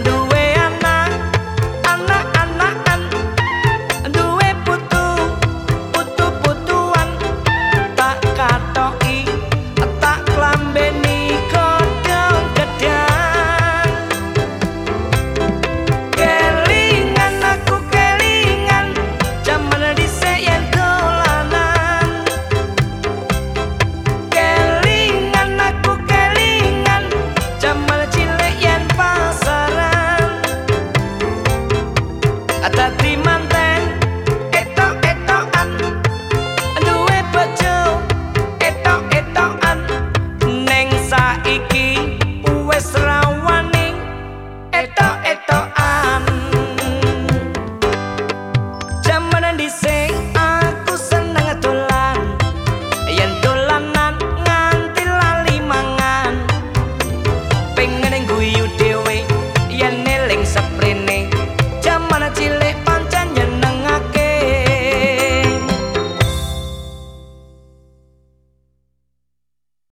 I do.